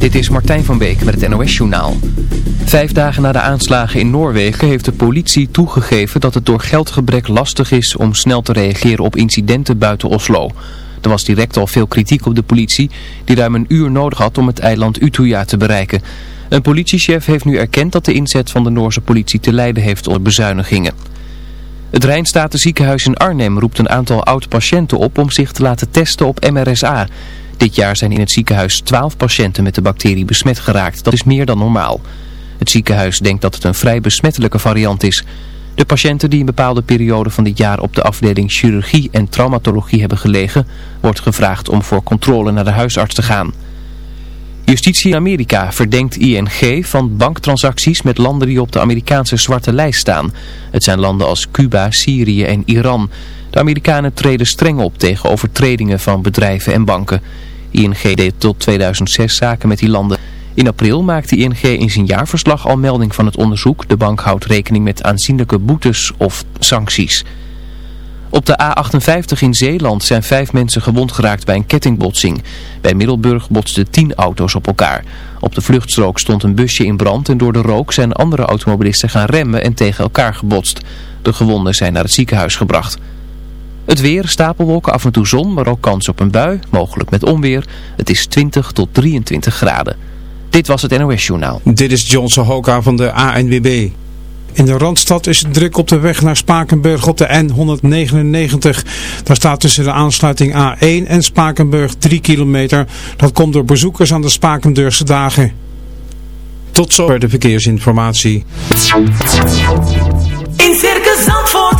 Dit is Martijn van Beek met het NOS-journaal. Vijf dagen na de aanslagen in Noorwegen heeft de politie toegegeven dat het door geldgebrek lastig is om snel te reageren op incidenten buiten Oslo. Er was direct al veel kritiek op de politie die ruim een uur nodig had om het eiland Utøya te bereiken. Een politiechef heeft nu erkend dat de inzet van de Noorse politie te lijden heeft onder bezuinigingen. Het Rijnstatenziekenhuis in Arnhem roept een aantal oud-patiënten op om zich te laten testen op MRSA... Dit jaar zijn in het ziekenhuis 12 patiënten met de bacterie besmet geraakt. Dat is meer dan normaal. Het ziekenhuis denkt dat het een vrij besmettelijke variant is. De patiënten die een bepaalde periode van dit jaar op de afdeling chirurgie en traumatologie hebben gelegen, wordt gevraagd om voor controle naar de huisarts te gaan. Justitie in Amerika verdenkt ING van banktransacties met landen die op de Amerikaanse zwarte lijst staan. Het zijn landen als Cuba, Syrië en Iran. De Amerikanen treden streng op tegen overtredingen van bedrijven en banken. ING deed tot 2006 zaken met die landen. In april maakte ING in zijn jaarverslag al melding van het onderzoek. De bank houdt rekening met aanzienlijke boetes of sancties. Op de A58 in Zeeland zijn vijf mensen gewond geraakt bij een kettingbotsing. Bij Middelburg botsten tien auto's op elkaar. Op de vluchtstrook stond een busje in brand en door de rook zijn andere automobilisten gaan remmen en tegen elkaar gebotst. De gewonden zijn naar het ziekenhuis gebracht. Het weer, stapelwolken, af en toe zon, maar ook kans op een bui, mogelijk met onweer. Het is 20 tot 23 graden. Dit was het NOS Journaal. Dit is John Sohoka van de ANWB. In de Randstad is het druk op de weg naar Spakenburg op de N199. Daar staat tussen de aansluiting A1 en Spakenburg 3 kilometer. Dat komt door bezoekers aan de Spakenburgse dagen. Tot zover de verkeersinformatie. In Circus Zandvoort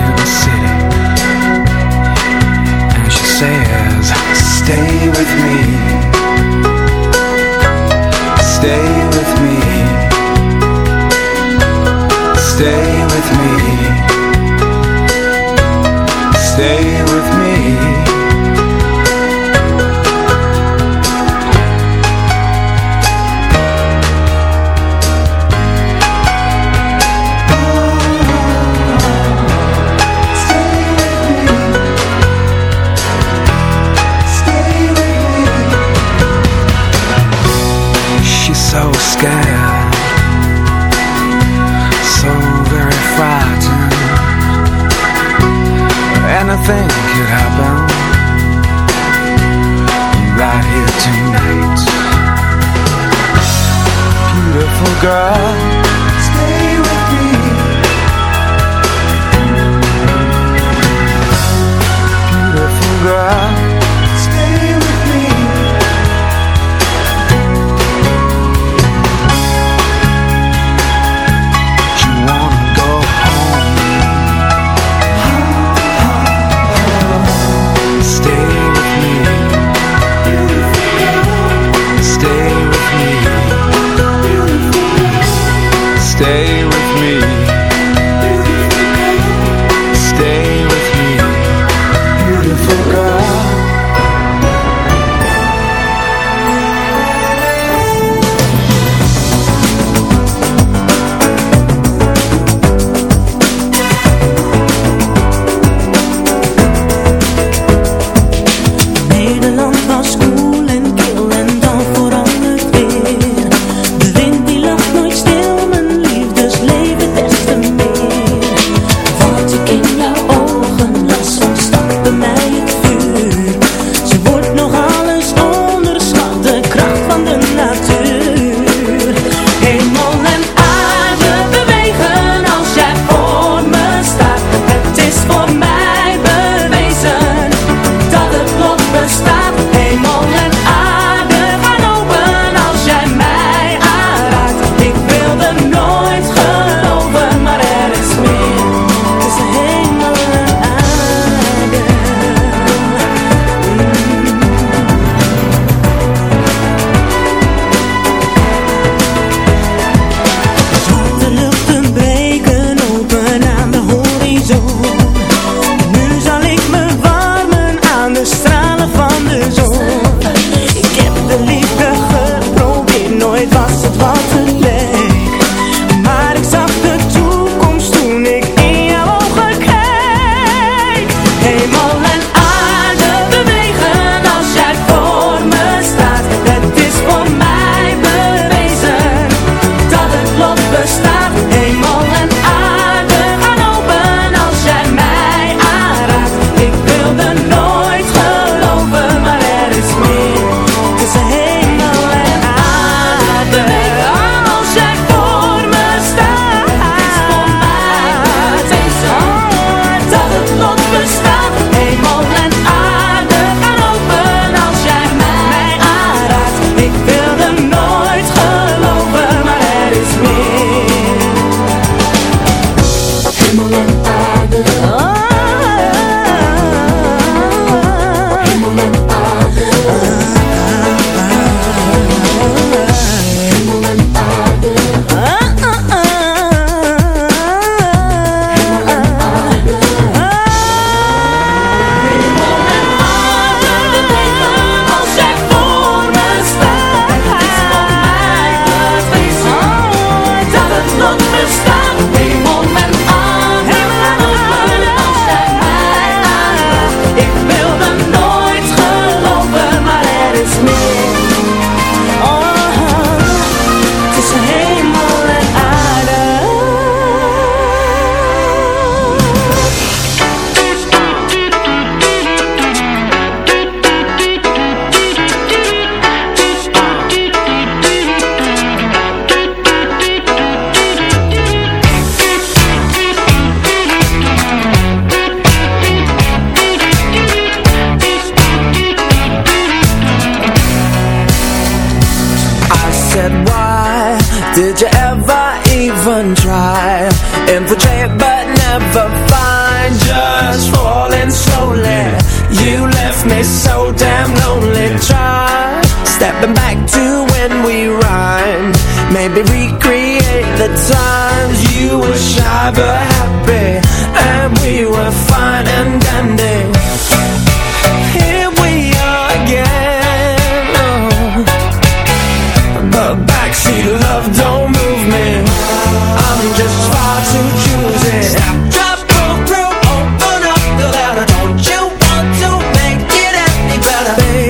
the city. And she says Stay with me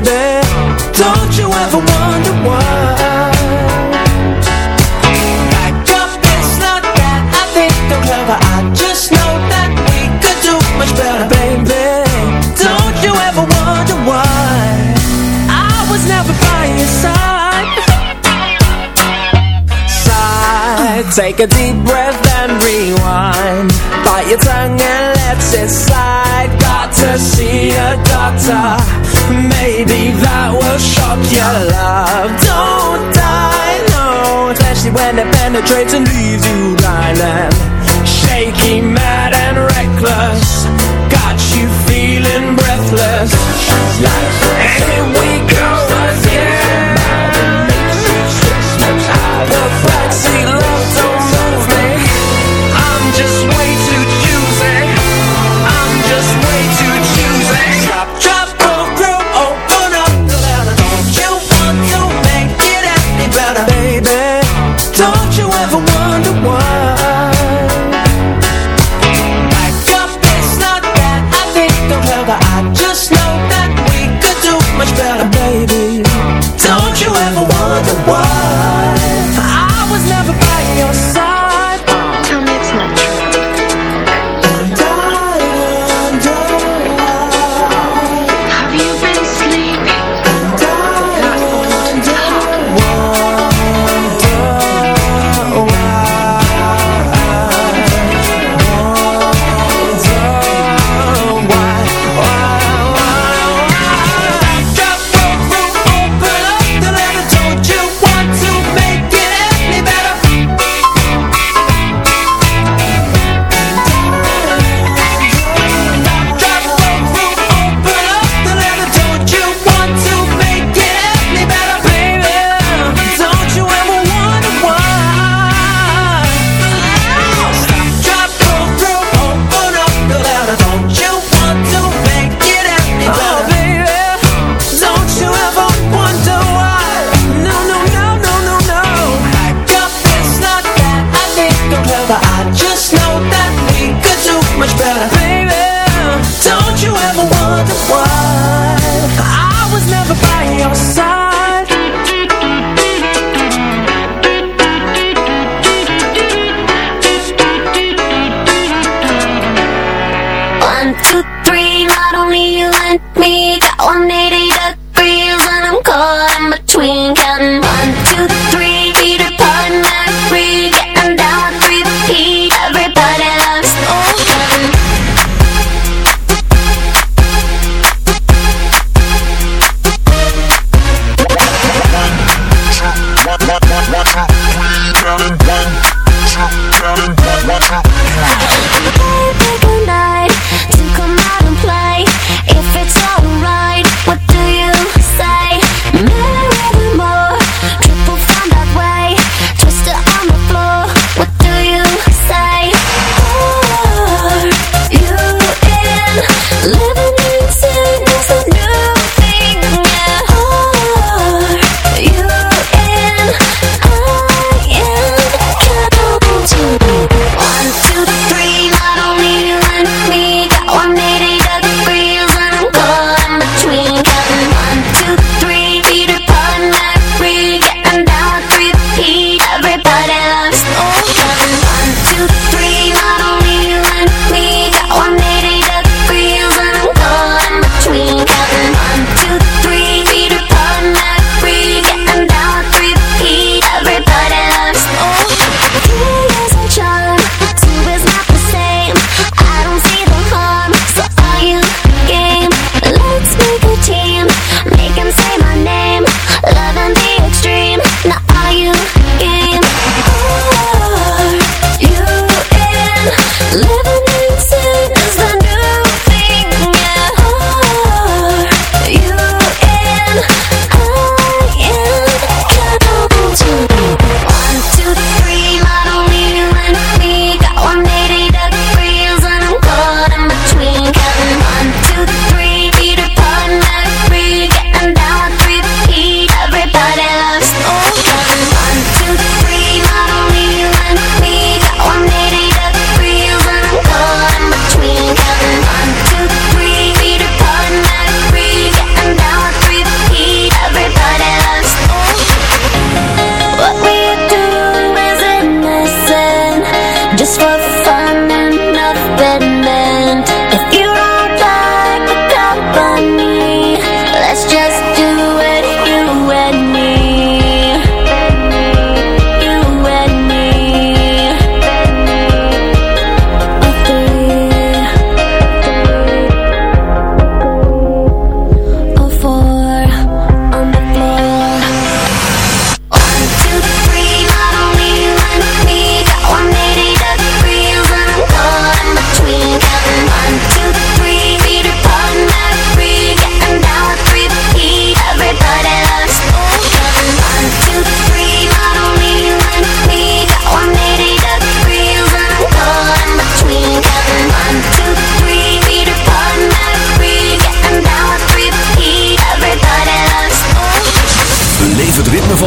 baby. Don't you ever wonder why? Not that I think clever I just know that we could do much better Baby, don't you ever wonder why? I was never by your side. Side, take a deep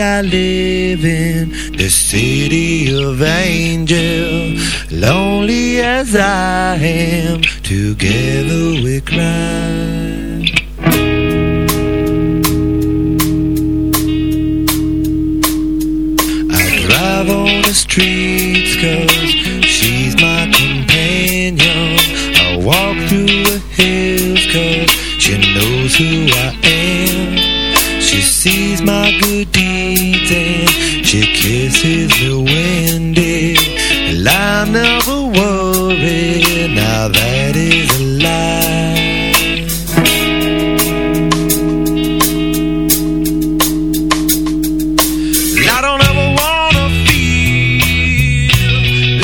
I live in the city of angel. Lonely as I am, together we cry. This is the wind and I never worry. Now that is a lie. I don't ever wanna feel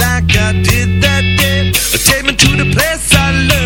like I did that day. Take me to the place I love.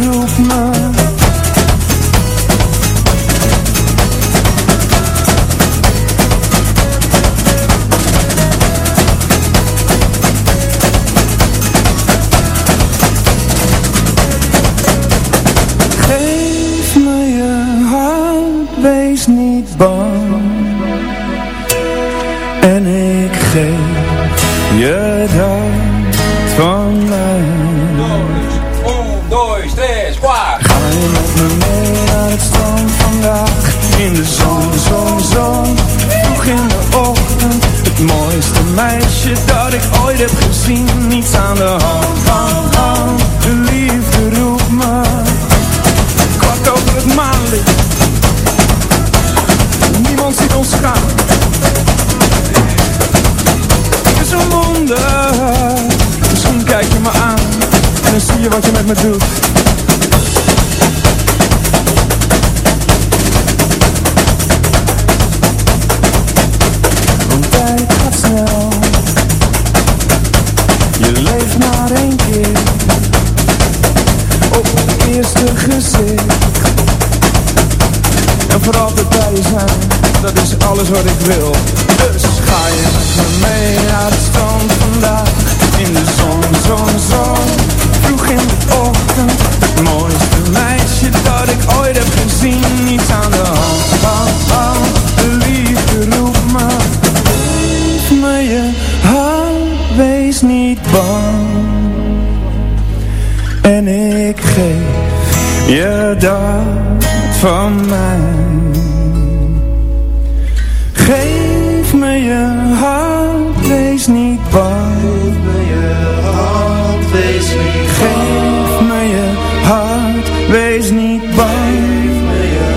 wees niet bang.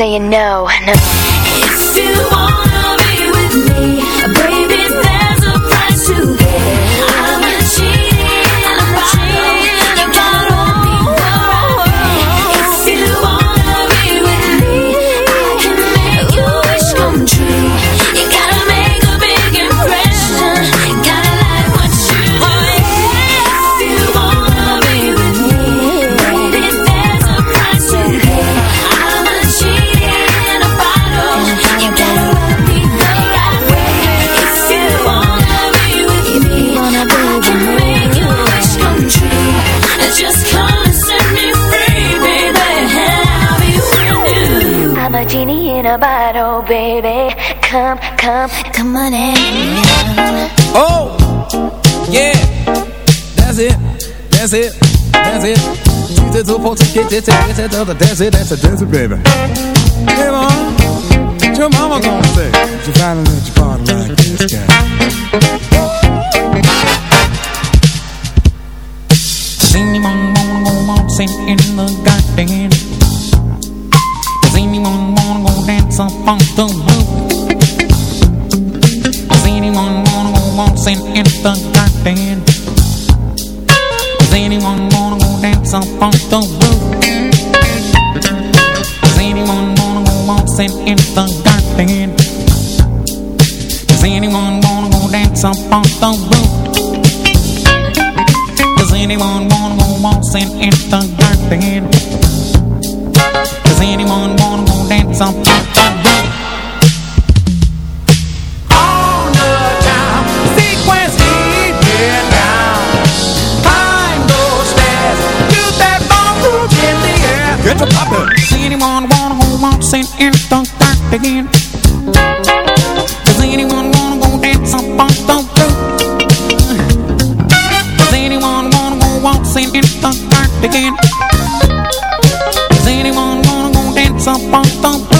Saying no, no. Come, come, come on in. Oh, yeah, that's it, that's it, that's it. Jesus, oh, folks, get it, get it, that's it, that's it, that's it, baby. Hey, mom, what your mama gonna say? She finally let you party like this guy. Does anyone wanna go waltzing in the garden? Does anyone wanna go dance up on the roof? Anyone wanna go waltzing in the garden? Does anyone wanna go dance up on the roof? Does anyone wanna go waltzing in the garden? Does anyone wanna go dance up on the roof? Does anyone wanna go waltzing in the garden? Does anyone wanna go dance up Get to poppin'. Does anyone wanna go waltzing in the garden? Does anyone wanna go dance up on the roof? Does anyone wanna go waltzing in the garden? Does anyone wanna go dance up on the roof?